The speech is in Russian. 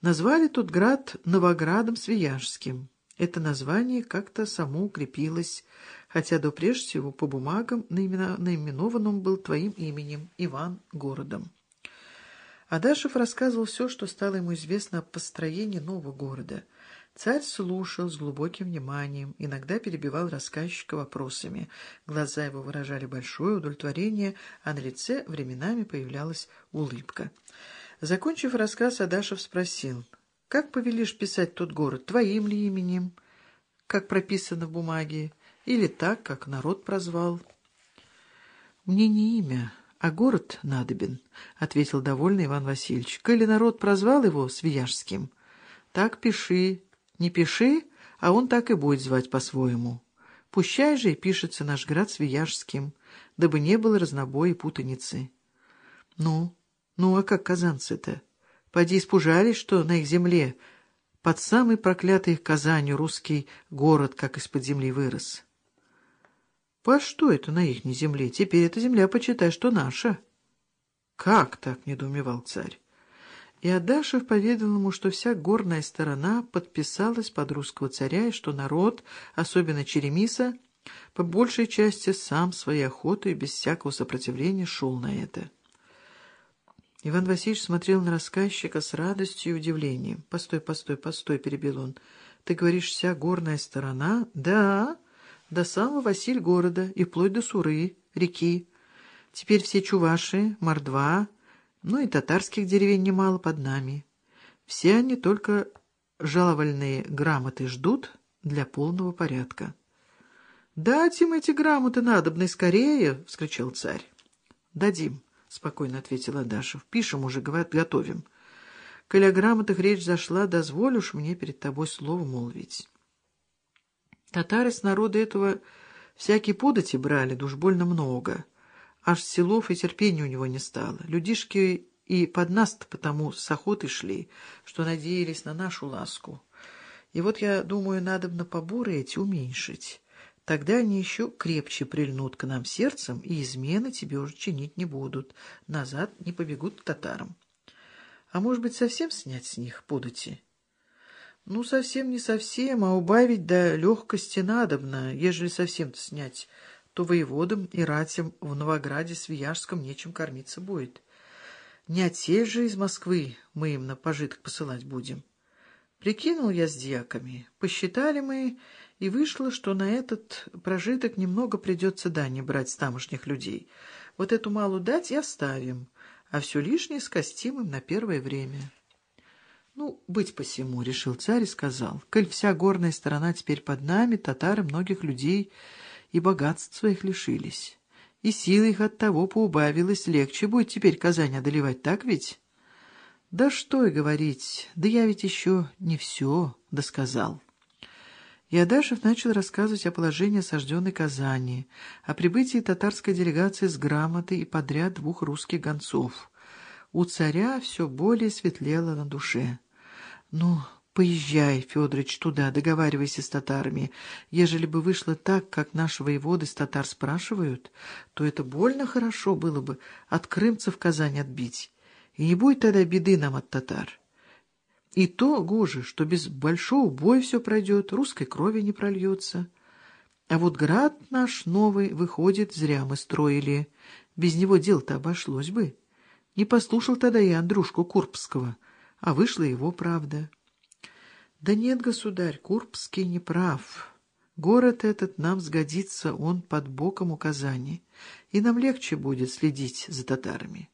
Назвали тут град Новоградом Свияжским. Это название как-то само укрепилось, хотя до прежде всего по бумагам наименован он был твоим именем, Иван городом. Адашев рассказывал все, что стало ему известно о построении нового города. Царь слушал с глубоким вниманием, иногда перебивал рассказчика вопросами. Глаза его выражали большое удовлетворение, а на лице временами появлялась улыбка. Закончив рассказ, Адашев спросил, «Как повелишь писать тот город, твоим ли именем, как прописано в бумаге, или так, как народ прозвал?» «Мне не имя, а город надобен», — ответил довольный Иван Васильевич. «Коли народ прозвал его Свияжским, так пиши, не пиши, а он так и будет звать по-своему. Пущай же и пишется наш град Свияжским, дабы не было разнобоя и путаницы». «Ну?» Ну, а как казанцы-то? Поди испужались, что на их земле под самый проклятый их Казанью русский город как из-под земли вырос. По что это на ихней земле? Теперь эта земля, почитай, что наша. Как так, недоумевал царь. И Адашев поведал ему, что вся горная сторона подписалась под русского царя, и что народ, особенно Черемиса, по большей части сам своей охотой без всякого сопротивления шел на это. Иван Васильевич смотрел на рассказчика с радостью и удивлением. «Постой, постой, постой», — перебил он. «Ты говоришь, вся горная сторона?» «Да, до самого Василь города и вплоть до Суры, реки. Теперь все чуваши, мордва, ну и татарских деревень немало под нами. Все они только жаловальные грамоты ждут для полного порядка». «Дать им эти грамоты надобны скорее!» — вскричал царь. «Дадим». — спокойно ответила Даша. — Пишем уже, говорят, готовим. Коли о грамотах речь зашла, дозволишь мне перед тобой слово молвить. Татары с народа этого всякие подати брали, да уж больно много. Аж селов и терпения у него не стало. Людишки и под нас-то потому с охотой шли, что надеялись на нашу ласку. И вот я думаю, надо на поборы эти уменьшить. Тогда они еще крепче прильнут к нам сердцем, и измены тебе уже чинить не будут, назад не побегут к татарам. А может быть, совсем снять с них подати? Ну, совсем не совсем, а убавить до легкости надобно, ежели совсем-то снять, то воеводам и ратям в Новограде Свияжском нечем кормиться будет. Не отсель же из Москвы мы им на пожиток посылать будем. Прикинул я с дьяками, посчитали мы и вышло, что на этот прожиток немного придется дани брать с тамошних людей. Вот эту малую дать и оставим, а все лишнее скостим им на первое время. Ну, быть посему, — решил царь и сказал, — коль вся горная сторона теперь под нами, татары многих людей и богатств своих лишились. И силы их от того поубавилось, легче будет теперь Казань одолевать, так ведь? Да что и говорить, да я ведь еще не все досказал. И Адашев начал рассказывать о положении осажденной Казани, о прибытии татарской делегации с грамотой и подряд двух русских гонцов. У царя все более светлело на душе. «Ну, поезжай, Федорович, туда, договаривайся с татарами. Ежели бы вышло так, как наши воеводы с татар спрашивают, то это больно хорошо было бы от крымцев Казань отбить. И не будет тогда беды нам от татар». И то гоже, что без большого боя все пройдет, русской крови не прольется. А вот град наш новый, выходит, зря мы строили. Без него дело-то обошлось бы. Не послушал тогда я Андрушку Курбского, а вышла его правда. Да нет, государь, Курбский не прав. Город этот нам сгодится, он под боком указаний, и нам легче будет следить за татарами.